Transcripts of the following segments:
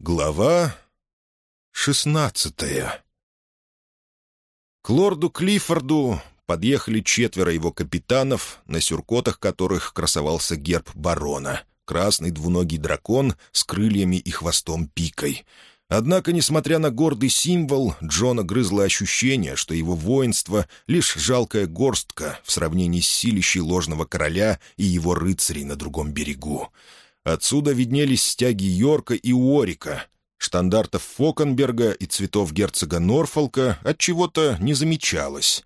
Глава шестнадцатая К лорду Клиффорду подъехали четверо его капитанов, на сюркотах которых красовался герб барона — красный двуногий дракон с крыльями и хвостом-пикой. Однако, несмотря на гордый символ, Джона грызло ощущение, что его воинство — лишь жалкая горстка в сравнении с силищей ложного короля и его рыцарей на другом берегу. Отсюда виднелись стяги Йорка и Уорика, штандартов Фокенберга и цветов герцога Норфолка от чего-то не замечалось.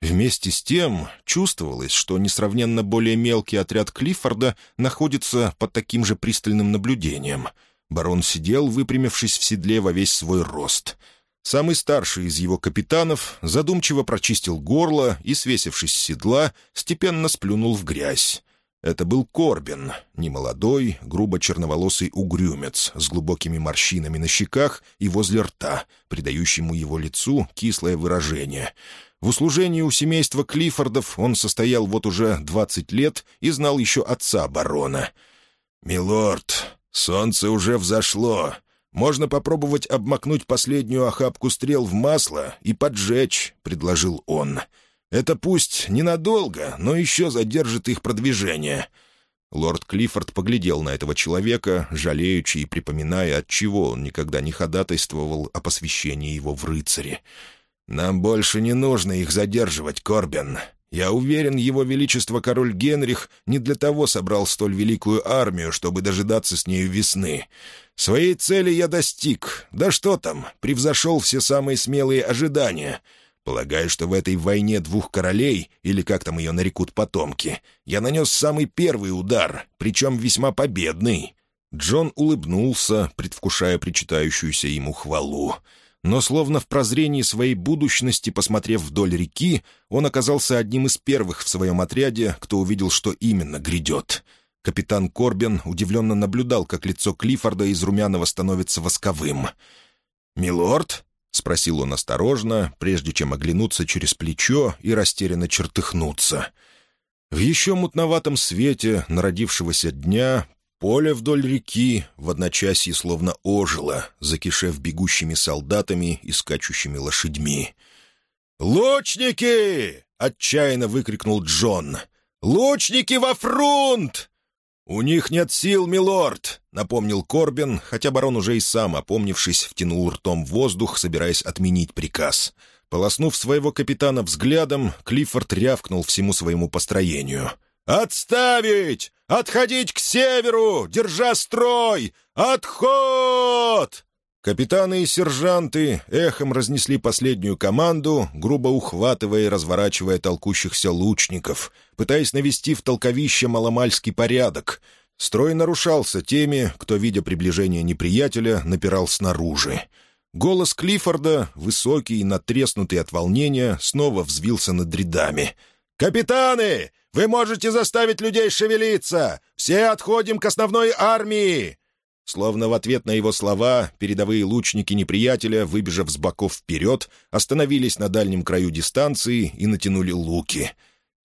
Вместе с тем чувствовалось, что несравненно более мелкий отряд Клиффорда находится под таким же пристальным наблюдением. Барон сидел, выпрямившись в седле во весь свой рост. Самый старший из его капитанов задумчиво прочистил горло и, свесившись с седла, степенно сплюнул в грязь. Это был Корбин, немолодой, грубо черноволосый угрюмец с глубокими морщинами на щеках и возле рта, придающему его лицу кислое выражение. В услужении у семейства Клиффордов он состоял вот уже 20 лет и знал еще отца барона. «Милорд, солнце уже взошло. Можно попробовать обмакнуть последнюю охапку стрел в масло и поджечь», — предложил он. — это пусть ненадолго, но еще задержит их продвижение». Лорд Клиффорд поглядел на этого человека, жалеючи и припоминая, от чего он никогда не ходатайствовал о посвящении его в рыцари. «Нам больше не нужно их задерживать, Корбин. Я уверен, его величество король Генрих не для того собрал столь великую армию, чтобы дожидаться с нею весны. Своей цели я достиг. Да что там, превзошел все самые смелые ожидания». Полагаю, что в этой войне двух королей, или как там ее нарекут потомки, я нанес самый первый удар, причем весьма победный». Джон улыбнулся, предвкушая причитающуюся ему хвалу. Но словно в прозрении своей будущности, посмотрев вдоль реки, он оказался одним из первых в своем отряде, кто увидел, что именно грядет. Капитан Корбин удивленно наблюдал, как лицо Клиффорда из румяного становится восковым. «Милорд?» спросил он осторожно, прежде чем оглянуться через плечо и растерянно чертыхнуться. В еще мутноватом свете народившегося дня поле вдоль реки в одночасье словно ожило, закишев бегущими солдатами и скачущими лошадьми. «Лучники!» — отчаянно выкрикнул Джон. «Лучники во фрунт!» «У них нет сил, милорд!» — напомнил Корбин, хотя барон уже и сам, опомнившись, втянул ртом воздух, собираясь отменить приказ. Полоснув своего капитана взглядом, Клиффорд рявкнул всему своему построению. «Отставить! Отходить к северу! Держа строй! Отход!» Капитаны и сержанты эхом разнесли последнюю команду, грубо ухватывая и разворачивая толкущихся лучников, пытаясь навести в толковище маломальский порядок. Строй нарушался теми, кто, видя приближение неприятеля, напирал снаружи. Голос Клиффорда, высокий и натреснутый от волнения, снова взвился над рядами. «Капитаны! Вы можете заставить людей шевелиться! Все отходим к основной армии!» Словно в ответ на его слова, передовые лучники неприятеля, выбежав с боков вперед, остановились на дальнем краю дистанции и натянули луки.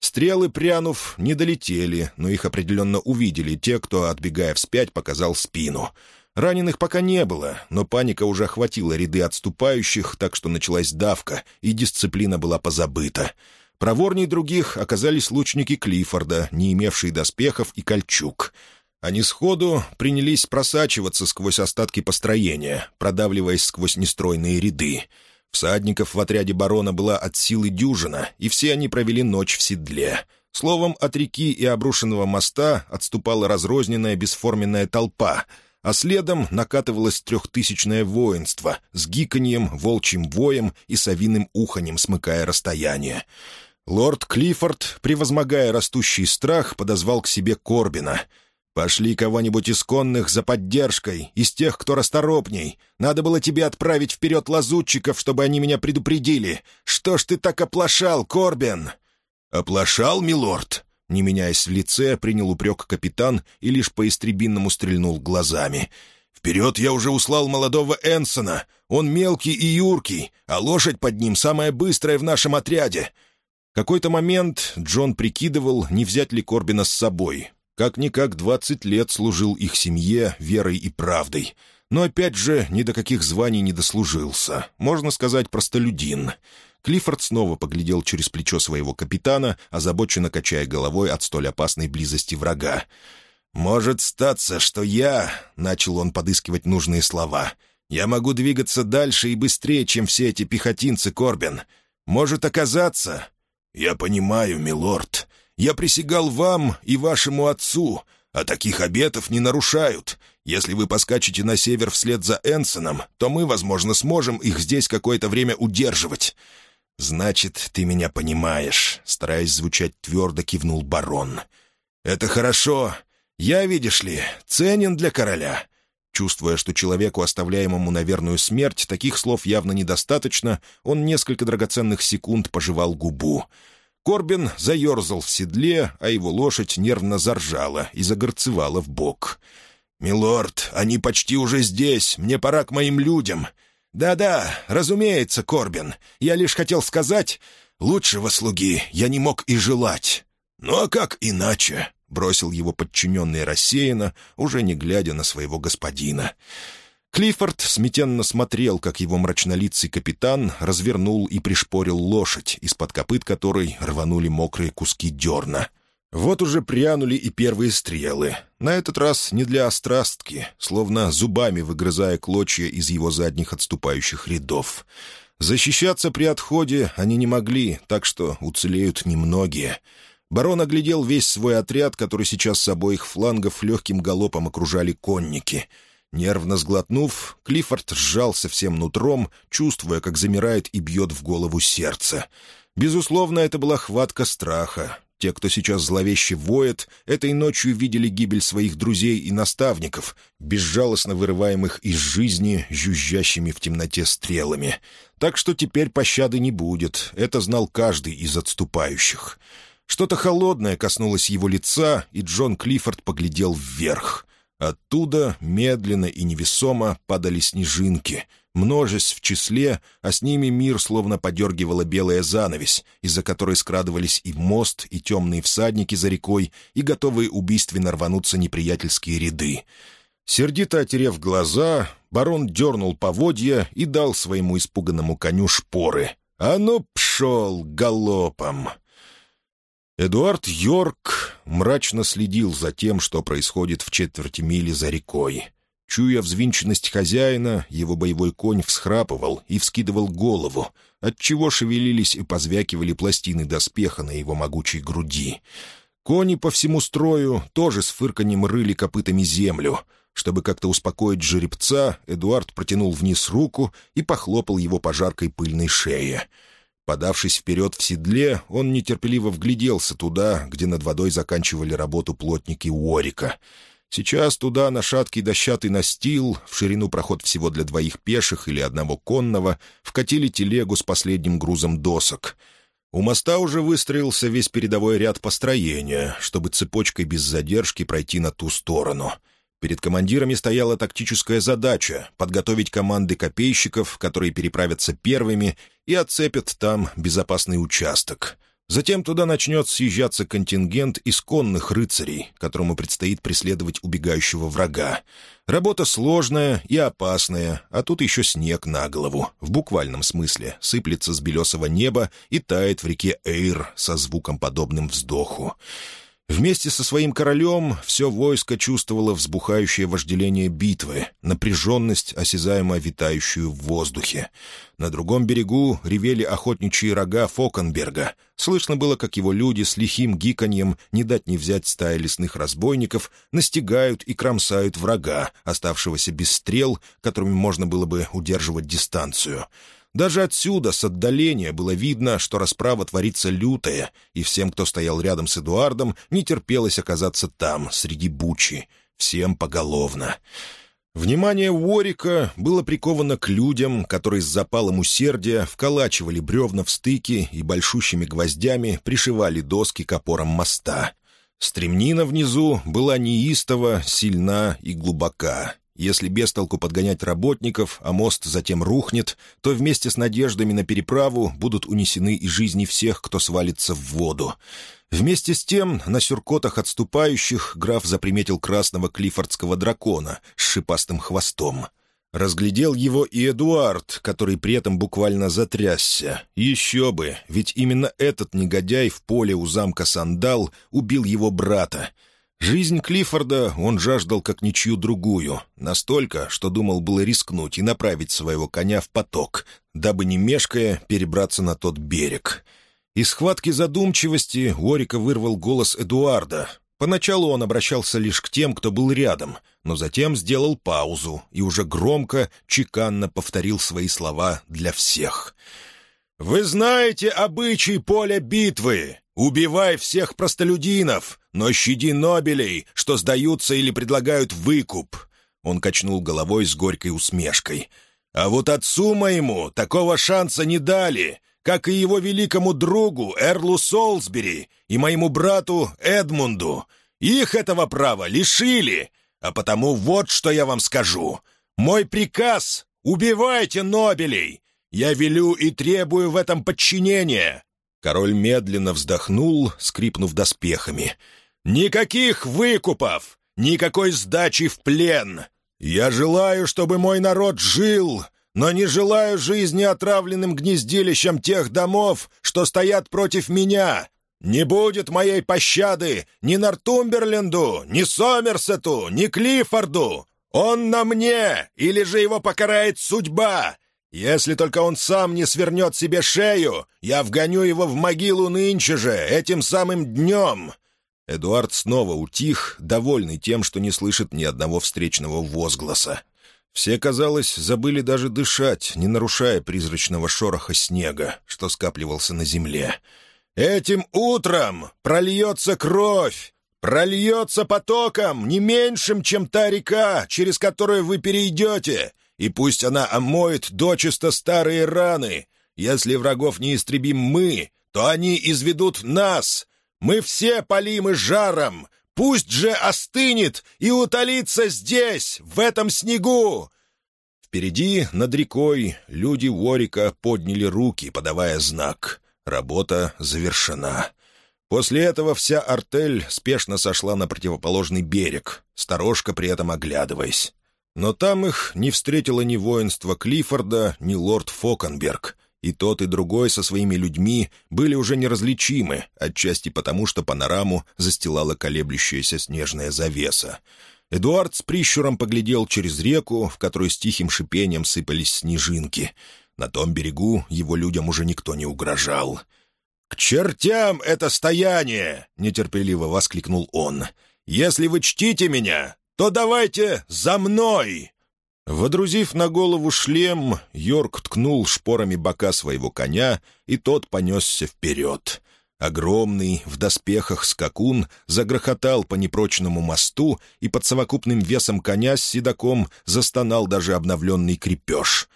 Стрелы, прянув, не долетели, но их определенно увидели те, кто, отбегая вспять, показал спину. Раненых пока не было, но паника уже охватила ряды отступающих, так что началась давка, и дисциплина была позабыта. Проворней других оказались лучники Клиффорда, не имевшие доспехов и кольчуг — они сходу принялись просачиваться сквозь остатки построения, продавливаясь сквозь нестройные ряды. Всадников в отряде барона была от силы дюжина, и все они провели ночь в седле. Словом, от реки и обрушенного моста отступала разрозненная бесформенная толпа, а следом накатывалось трехтысячное воинство с гиканьем, волчьим воем и совиным уханьем, смыкая расстояние. Лорд Клиффорд, превозмогая растущий страх, подозвал к себе Корбина — Пошли кого-нибудь из конных за поддержкой, из тех, кто расторопней. Надо было тебе отправить вперед лазутчиков, чтобы они меня предупредили. Что ж ты так оплошал, Корбин?» «Оплошал, милорд?» Не меняясь в лице, принял упрек капитан и лишь по-истребинному стрельнул глазами. «Вперед я уже услал молодого Энсона. Он мелкий и юркий, а лошадь под ним самая быстрая в нашем отряде». Какой-то момент Джон прикидывал, не взять ли Корбина с собой, как-никак двадцать лет служил их семье верой и правдой. Но опять же, ни до каких званий не дослужился. Можно сказать, простолюдин. Клиффорд снова поглядел через плечо своего капитана, озабоченно качая головой от столь опасной близости врага. «Может статься, что я...» — начал он подыскивать нужные слова. «Я могу двигаться дальше и быстрее, чем все эти пехотинцы, Корбин. Может оказаться...» «Я понимаю, милорд», я присягал вам и вашему отцу, а таких обетов не нарушают. Если вы поскачете на север вслед за Энсоном, то мы, возможно, сможем их здесь какое-то время удерживать». «Значит, ты меня понимаешь», — стараясь звучать твердо, кивнул барон. «Это хорошо. Я, видишь ли, ценен для короля». Чувствуя, что человеку, оставляемому на верную смерть, таких слов явно недостаточно, он несколько драгоценных секунд пожевал губу. «Я Корбин заерзал в седле, а его лошадь нервно заржала и загорцевала в бок. «Милорд, они почти уже здесь, мне пора к моим людям». «Да-да, разумеется, Корбин, я лишь хотел сказать, лучшего слуги я не мог и желать». «Ну а как иначе?» — бросил его подчиненный рассеянно, уже не глядя на своего господина. «Господина». Клиффорд сметенно смотрел, как его мрачнолицый капитан развернул и пришпорил лошадь, из-под копыт которой рванули мокрые куски дерна. Вот уже прянули и первые стрелы. На этот раз не для острастки, словно зубами выгрызая клочья из его задних отступающих рядов. Защищаться при отходе они не могли, так что уцелеют немногие. Барон оглядел весь свой отряд, который сейчас с обоих флангов легким галопом окружали конники — Нервно сглотнув, Клиффорд сжался всем нутром, чувствуя, как замирает и бьет в голову сердце. Безусловно, это была хватка страха. Те, кто сейчас зловеще воет, этой ночью видели гибель своих друзей и наставников, безжалостно вырываемых из жизни жужжащими в темноте стрелами. Так что теперь пощады не будет, это знал каждый из отступающих. Что-то холодное коснулось его лица, и Джон Клиффорд поглядел вверх — Оттуда медленно и невесомо падали снежинки, множась в числе, а с ними мир словно подергивала белая занавесь, из-за которой скрадывались и мост, и темные всадники за рекой, и готовые убийственно рвануться неприятельские ряды. Сердито отерев глаза, барон дернул поводья и дал своему испуганному коню шпоры. «А ну, пшел галопом!» Эдуард Йорк мрачно следил за тем, что происходит в четверти мили за рекой. Чуя взвинченность хозяина, его боевой конь всхрапывал и вскидывал голову, отчего шевелились и позвякивали пластины доспеха на его могучей груди. Кони по всему строю тоже с фырканьем рыли копытами землю. Чтобы как-то успокоить жеребца, Эдуард протянул вниз руку и похлопал его по жаркой пыльной шее — Подавшись вперед в седле, он нетерпеливо вгляделся туда, где над водой заканчивали работу плотники Уорика. Сейчас туда на шаткий дощатый настил, в ширину проход всего для двоих пеших или одного конного, вкатили телегу с последним грузом досок. У моста уже выстроился весь передовой ряд построения, чтобы цепочкой без задержки пройти на ту сторону — Перед командирами стояла тактическая задача — подготовить команды копейщиков, которые переправятся первыми, и оцепят там безопасный участок. Затем туда начнет съезжаться контингент исконных рыцарей, которому предстоит преследовать убегающего врага. Работа сложная и опасная, а тут еще снег на голову, в буквальном смысле, сыплется с белесого неба и тает в реке Эйр со звуком, подобным вздоху. Вместе со своим королем все войско чувствовало взбухающее вожделение битвы, напряженность, осязаемо витающую в воздухе. На другом берегу ревели охотничьи рога Фокенберга. Слышно было, как его люди с лихим гиканьем, не дать не взять стаи лесных разбойников, настигают и кромсают врага, оставшегося без стрел, которыми можно было бы удерживать дистанцию. Даже отсюда, с отдаления, было видно, что расправа творится лютая, и всем, кто стоял рядом с Эдуардом, не терпелось оказаться там, среди бучи. Всем поголовно. Внимание Уорика было приковано к людям, которые с запалом усердия вколачивали бревна в стыки и большущими гвоздями пришивали доски к опорам моста. Стремнина внизу была неистова, сильна и глубока. Если без толку подгонять работников, а мост затем рухнет, то вместе с надеждами на переправу будут унесены и жизни всех, кто свалится в воду. Вместе с тем, на сюркотах отступающих граф заприметил красного клифордского дракона с шипастым хвостом. Разглядел его и Эдуард, который при этом буквально затрясся. Еще бы, ведь именно этот негодяй в поле у замка Сандал убил его брата — Жизнь Клиффорда он жаждал как ничью другую, настолько, что думал было рискнуть и направить своего коня в поток, дабы не мешкая перебраться на тот берег. Из схватки задумчивости Уорика вырвал голос Эдуарда. Поначалу он обращался лишь к тем, кто был рядом, но затем сделал паузу и уже громко, чеканно повторил свои слова для всех. «Вы знаете обычай поля битвы! Убивай всех простолюдинов! но щади нобелей, что сдаются или предлагают выкуп!» Он качнул головой с горькой усмешкой. «А вот отцу моему такого шанса не дали, как и его великому другу Эрлу Солсбери и моему брату Эдмунду. Их этого права лишили, а потому вот что я вам скажу. Мой приказ — убивайте Нобелей! Я велю и требую в этом подчинения. Король медленно вздохнул, скрипнув доспехами. «Никаких выкупов! Никакой сдачи в плен! Я желаю, чтобы мой народ жил, но не желаю жизни отравленным гнездилищем тех домов, что стоят против меня. Не будет моей пощады ни Нортумберленду, ни Сомерсету, ни Клиффорду! Он на мне, или же его покарает судьба!» Если только он сам не свернет себе шею, я вгоню его в могилу нынче же, этим самым днем!» Эдуард снова утих, довольный тем, что не слышит ни одного встречного возгласа. Все, казалось, забыли даже дышать, не нарушая призрачного шороха снега, что скапливался на земле. «Этим утром прольется кровь! Прольется потоком, не меньшим, чем та река, через которую вы перейдете! и пусть она омоет дочисто старые раны. Если врагов не истребим мы, то они изведут нас. Мы все полимы жаром. Пусть же остынет и утолится здесь, в этом снегу!» Впереди, над рекой, люди Уорика подняли руки, подавая знак. Работа завершена. После этого вся артель спешно сошла на противоположный берег, сторожка при этом оглядываясь. Но там их не встретило ни воинство Клиффорда, ни лорд Фокенберг. И тот, и другой со своими людьми были уже неразличимы, отчасти потому, что панораму застилала колеблющаяся снежная завеса. Эдуард с прищуром поглядел через реку, в которую с тихим шипением сыпались снежинки. На том берегу его людям уже никто не угрожал. «К чертям это стояние!» — нетерпеливо воскликнул он. «Если вы чтите меня, то давайте за мной!» Водрузив на голову шлем, Йорк ткнул шпорами бока своего коня, и тот понесся вперед. Огромный, в доспехах скакун загрохотал по непрочному мосту, и под совокупным весом коня с седаком застонал даже обновленный крепеж.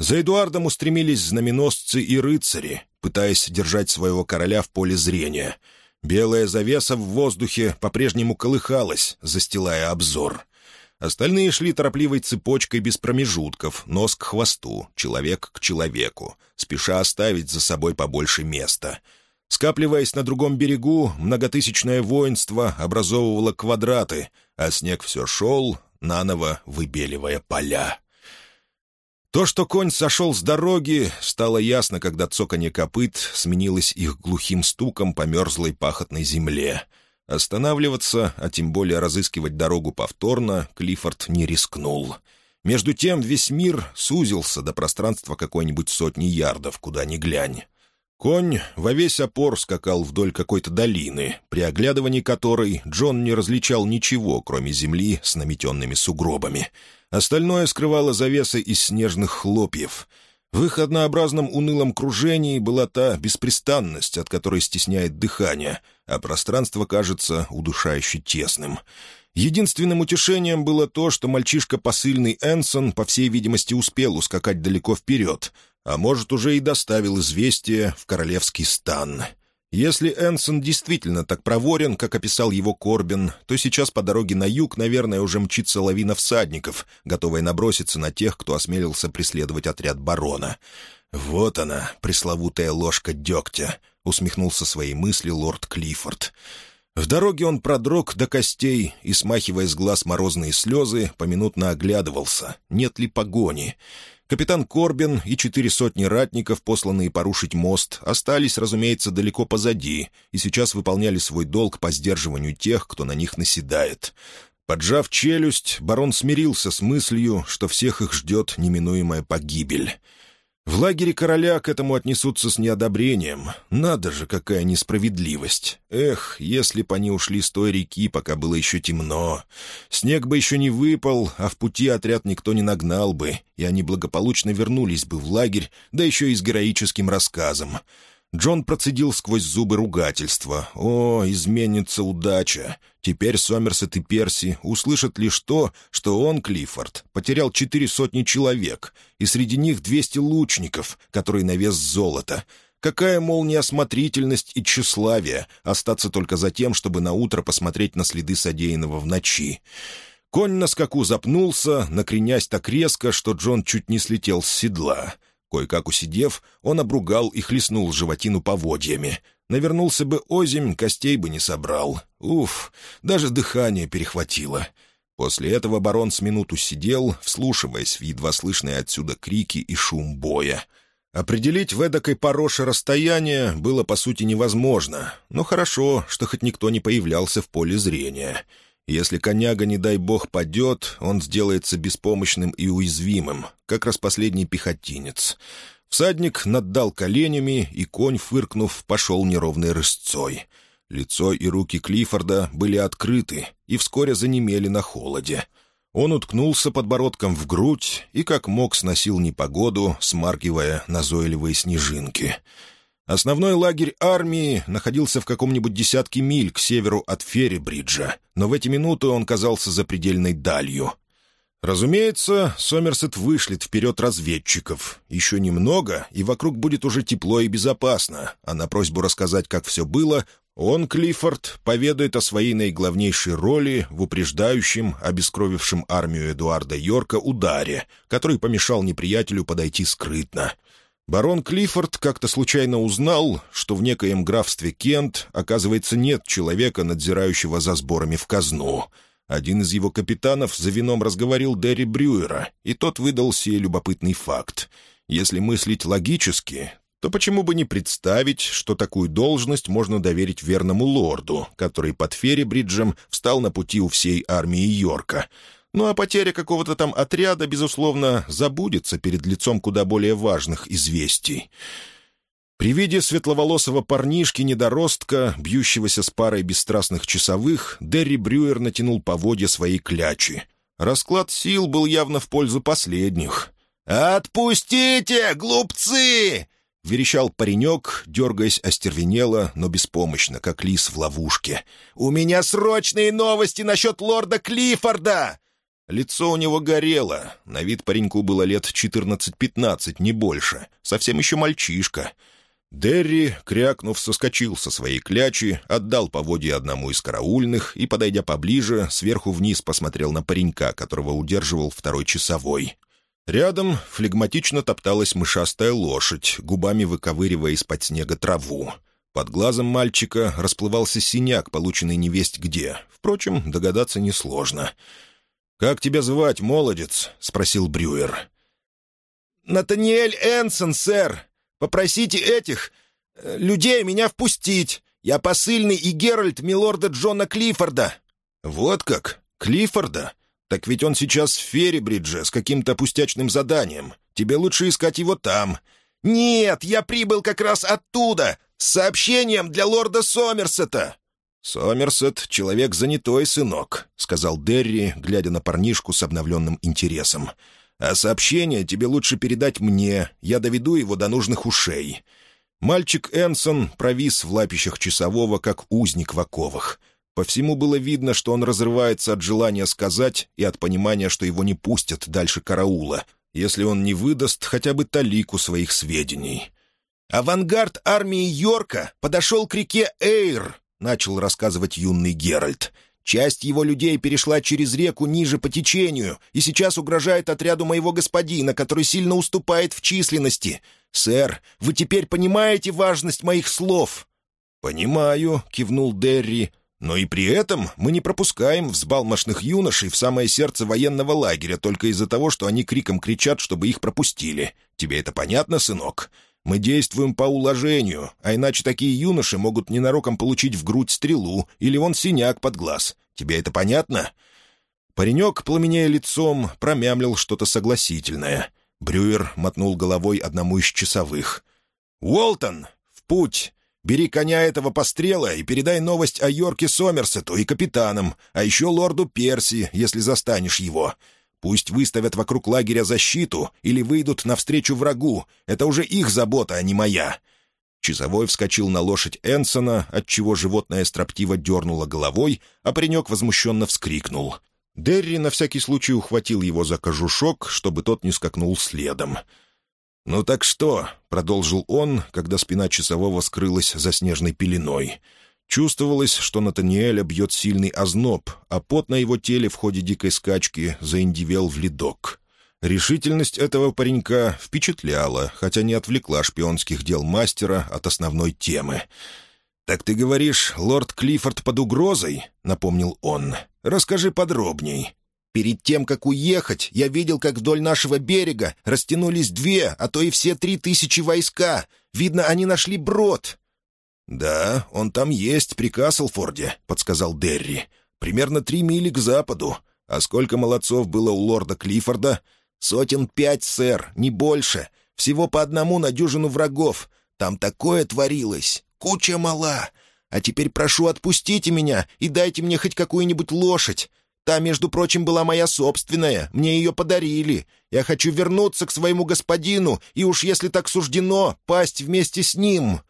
За Эдуардом устремились знаменосцы и рыцари, пытаясь держать своего короля в поле зрения — Белая завеса в воздухе по-прежнему колыхалась, застилая обзор. Остальные шли торопливой цепочкой без промежутков, нос к хвосту, человек к человеку, спеша оставить за собой побольше места. Скапливаясь на другом берегу, многотысячное воинство образовывало квадраты, а снег все шел, наново выбеливая поля. То, что конь сошел с дороги, стало ясно, когда цоканье копыт сменилось их глухим стуком по мерзлой пахотной земле. Останавливаться, а тем более разыскивать дорогу повторно, Клиффорд не рискнул. Между тем весь мир сузился до пространства какой-нибудь сотни ярдов, куда ни глянь. Конь во весь опор скакал вдоль какой-то долины, при оглядывании которой Джон не различал ничего, кроме земли с наметенными сугробами — Остальное скрывало завесы из снежных хлопьев. В их однообразном унылом кружении была та беспрестанность, от которой стесняет дыхание, а пространство кажется удушающе тесным. Единственным утешением было то, что мальчишка посыльный Энсон, по всей видимости, успел ускакать далеко вперед, а может, уже и доставил известие в королевский стан». Если Энсон действительно так проворен, как описал его Корбин, то сейчас по дороге на юг, наверное, уже мчится лавина всадников, готовая наброситься на тех, кто осмелился преследовать отряд барона. «Вот она, пресловутая ложка дегтя», — усмехнулся своей мысли лорд Клиффорд. В дороге он продрог до костей и, смахивая с глаз морозные слезы, поминутно оглядывался, нет ли погони. Капитан Корбин и четыре сотни ратников, посланные порушить мост, остались, разумеется, далеко позади и сейчас выполняли свой долг по сдерживанию тех, кто на них наседает. Поджав челюсть, барон смирился с мыслью, что всех их ждет неминуемая погибель. В лагере короля к этому отнесутся с неодобрением. Надо же, какая несправедливость. Эх, если бы они ушли с той реки, пока было еще темно. Снег бы еще не выпал, а в пути отряд никто не нагнал бы, и они благополучно вернулись бы в лагерь, да еще и с героическим рассказом. Джон процедил сквозь зубы ругательства. «О, изменится удача! Теперь Сомерсет и Перси услышат лишь то, что он, Клиффорд, потерял четыре сотни человек, и среди них двести лучников, которые на вес золота. Какая, мол, неосмотрительность и тщеславие остаться только за тем, чтобы наутро посмотреть на следы содеянного в ночи!» Конь на скаку запнулся, накренясь так резко, что Джон чуть не слетел с седла. Кое-как усидев, он обругал и хлестнул животину поводьями. Навернулся бы озимь, костей бы не собрал. Уф, даже дыхание перехватило. После этого барон с минуту сидел, вслушиваясь в едва слышные отсюда крики и шум боя. Определить в эдакой пороше расстояние было, по сути, невозможно, но хорошо, что хоть никто не появлялся в поле зрения. Если коняга, не дай бог, падет, он сделается беспомощным и уязвимым, как раз последний пехотинец. Всадник наддал коленями, и конь, фыркнув, пошел неровной рысцой. Лицо и руки Клиффорда были открыты и вскоре занемели на холоде. Он уткнулся подбородком в грудь и как мог сносил непогоду, смаргивая назойливые снежинки. Основной лагерь армии находился в каком-нибудь десятке миль к северу от Феррибриджа, но в эти минуты он казался запредельной далью. Разумеется, Сомерсет вышлет вперед разведчиков. Еще немного, и вокруг будет уже тепло и безопасно, а на просьбу рассказать, как все было, он, Клиффорд, поведает о своей наиглавнейшей роли в упреждающем, обескровившем армию Эдуарда Йорка ударе, который помешал неприятелю подойти скрытно — Барон Клиффорд как-то случайно узнал, что в некоем графстве Кент, оказывается, нет человека, надзирающего за сборами в казну. Один из его капитанов за вином разговорил Дерри Брюера, и тот выдал сей любопытный факт. Если мыслить логически, то почему бы не представить, что такую должность можно доверить верному лорду, который под Ферри Бриджем встал на пути у всей армии Йорка — ну а потеря какого-то там отряда, безусловно, забудется перед лицом куда более важных известий. При виде светловолосого парнишки-недоростка, бьющегося с парой бесстрастных часовых, Дерри Брюер натянул поводья своей клячи. Расклад сил был явно в пользу последних. «Отпустите, глупцы!» — верещал паренек, дергаясь остервенело, но беспомощно, как лис в ловушке. «У меня срочные новости насчет лорда Клиффорда! Лицо у него горело. На вид пареньку было лет 14-15, не больше. Совсем еще мальчишка. Дерри, крякнув, соскочил со своей клячи, отдал поводья одному из караульных и, подойдя поближе, сверху вниз посмотрел на паренька, которого удерживал второй часовой. Рядом флегматично топталась мышастая лошадь, губами выковыривая из-под снега траву. Под глазом мальчика расплывался синяк, полученный невесть где. Впрочем, догадаться несложно. «Как тебя звать, молодец?» — спросил Брюер. «Натаниэль Энсон, сэр! Попросите этих... Э, людей меня впустить! Я посыльный и Геральт милорда Джона Клиффорда!» «Вот как? Клиффорда? Так ведь он сейчас в Феррибридже с каким-то пустячным заданием. Тебе лучше искать его там». «Нет, я прибыл как раз оттуда, с сообщением для лорда Сомерсета!» «Сомерсет — человек занятой, сынок», — сказал Дерри, глядя на парнишку с обновленным интересом. «А сообщение тебе лучше передать мне, я доведу его до нужных ушей». Мальчик Энсон провис в лапищах часового, как узник в оковах. По всему было видно, что он разрывается от желания сказать и от понимания, что его не пустят дальше караула, если он не выдаст хотя бы талику своих сведений. «Авангард армии Йорка подошел к реке Эйр», начал рассказывать юный Геральт. «Часть его людей перешла через реку ниже по течению и сейчас угрожает отряду моего господина, который сильно уступает в численности. Сэр, вы теперь понимаете важность моих слов?» «Понимаю», — кивнул Дерри. «Но и при этом мы не пропускаем взбалмошных юношей в самое сердце военного лагеря только из-за того, что они криком кричат, чтобы их пропустили. Тебе это понятно, сынок?» Мы действуем по уложению, а иначе такие юноши могут ненароком получить в грудь стрелу или он синяк под глаз. Тебе это понятно?» Паренек, пламенея лицом, промямлил что-то согласительное. Брюер мотнул головой одному из часовых. «Уолтон! В путь! Бери коня этого пострела и передай новость о Йорке Сомерсету и капитанам, а еще лорду Перси, если застанешь его. Пусть выставят вокруг лагеря защиту или выйдут навстречу врагу. Это уже их забота, а не моя». Часовой вскочил на лошадь Энсона, отчего животное строптиво дернуло головой, а паренек возмущенно вскрикнул. Дерри на всякий случай ухватил его за кожушок, чтобы тот не скакнул следом. «Ну так что?» — продолжил он, когда спина часового скрылась за снежной пеленой — Чувствовалось, что Натаниэля бьет сильный озноб, а пот на его теле в ходе дикой скачки заиндивел в ледок. Решительность этого паренька впечатляла, хотя не отвлекла шпионских дел мастера от основной темы. «Так ты говоришь, лорд Клиффорд под угрозой?» — напомнил он. «Расскажи подробней». «Перед тем, как уехать, я видел, как вдоль нашего берега растянулись две, а то и все три тысячи войска. Видно, они нашли брод. «Да, он там есть, при Каслфорде», — подсказал Дерри. «Примерно три мили к западу. А сколько молодцов было у лорда Клиффорда?» «Сотен пять, сэр, не больше. Всего по одному на дюжину врагов. Там такое творилось. Куча мала. А теперь прошу, отпустите меня и дайте мне хоть какую-нибудь лошадь. Та, между прочим, была моя собственная. Мне ее подарили. Я хочу вернуться к своему господину, и уж если так суждено, пасть вместе с ним».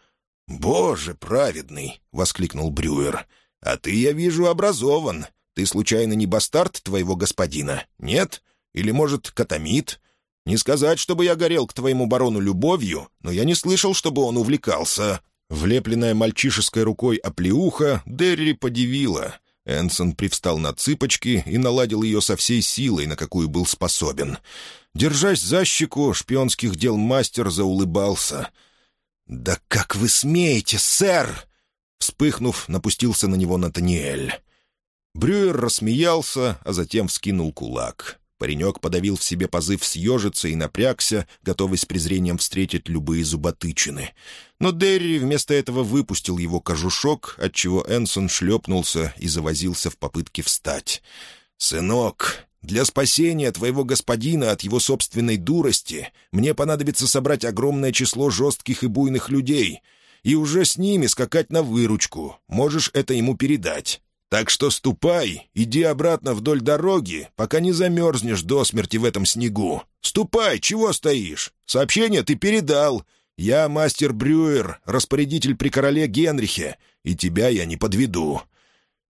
«Боже, праведный!» — воскликнул Брюер. «А ты, я вижу, образован. Ты, случайно, не бастард твоего господина, нет? Или, может, катамит? Не сказать, чтобы я горел к твоему барону любовью, но я не слышал, чтобы он увлекался». Влепленная мальчишеской рукой оплеуха Дерри подивила. Энсон привстал на цыпочки и наладил ее со всей силой, на какую был способен. Держась за щеку, шпионских дел мастер заулыбался — «Да как вы смеете, сэр!» Вспыхнув, напустился на него Натаниэль. Брюер рассмеялся, а затем вскинул кулак. Паренек подавил в себе позыв съежиться и напрягся, готовый с презрением встретить любые зуботычины. Но Дерри вместо этого выпустил его кожушок, отчего Энсон шлепнулся и завозился в попытке встать. «Сынок, для спасения твоего господина от его собственной дурости мне понадобится собрать огромное число жестких и буйных людей, и уже с ними скакать на выручку, можешь это ему передать. Так что ступай, иди обратно вдоль дороги, пока не замерзнешь до смерти в этом снегу. Ступай, чего стоишь? Сообщение ты передал. Я мастер Брюер, распорядитель при короле Генрихе, и тебя я не подведу.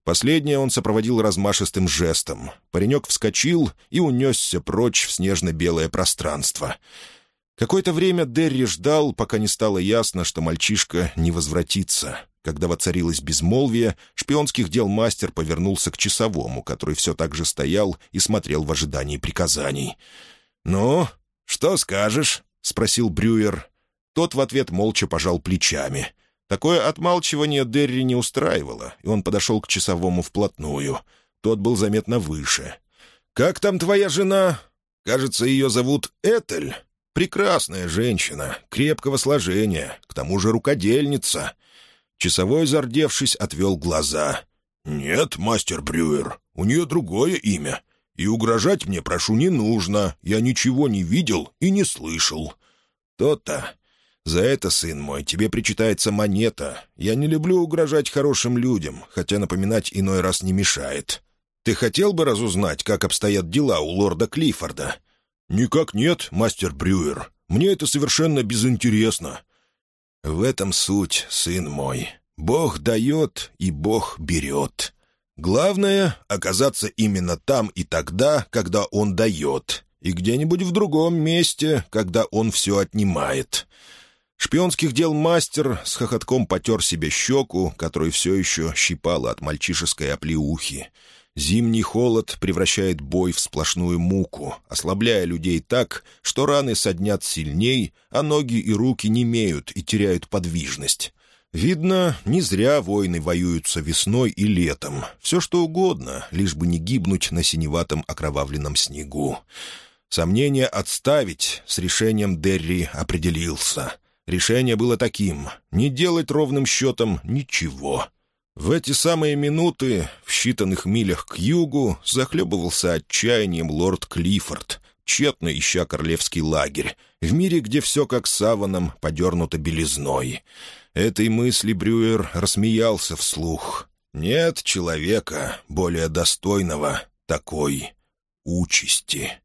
Последнее он сопроводил размашистым жестом. Паренек вскочил и унесся прочь в снежно-белое пространство. Какое-то время Дерри ждал, пока не стало ясно, что мальчишка не возвратится. Когда воцарилось безмолвие, шпионских дел мастер повернулся к часовому, который все так же стоял и смотрел в ожидании приказаний. «Ну, что скажешь?» — спросил Брюер. Тот в ответ молча пожал плечами — Такое отмалчивание Дерри не устраивало, и он подошел к часовому вплотную. Тот был заметно выше. «Как там твоя жена? Кажется, ее зовут Этель. Прекрасная женщина, крепкого сложения, к тому же рукодельница». Часовой, зардевшись, отвел глаза. «Нет, мастер Брюер, у нее другое имя. И угрожать мне, прошу, не нужно. Я ничего не видел и не слышал». «То-то. За это, сын мой, тебе причитается монета. Я не люблю угрожать хорошим людям, хотя напоминать иной раз не мешает. Ты хотел бы разузнать, как обстоят дела у лорда Клиффорда?» «Никак нет, мастер Брюер. Мне это совершенно безинтересно». «В этом суть, сын мой. Бог дает и Бог берет. Главное — оказаться именно там и тогда, когда Он дает, и где-нибудь в другом месте, когда Он все отнимает». Шпионских дел мастер с хохотком потер себе щеку, которую все еще щипало от мальчишеской оплеухи. Зимний холод превращает бой в сплошную муку, ослабляя людей так, что раны соднят сильней, а ноги и руки немеют и теряют подвижность. Видно, не зря войны воюются весной и летом. Все что угодно, лишь бы не гибнуть на синеватом окровавленном снегу. Сомнение отставить с решением Дерри определился. Решение было таким — не делать ровным счетом ничего. В эти самые минуты, в считанных милях к югу, захлебывался отчаянием лорд Клиффорд, тщетно ища королевский лагерь, в мире, где все как саваном подернуто белизной. Этой мысли Брюер рассмеялся вслух. «Нет человека более достойного такой участи».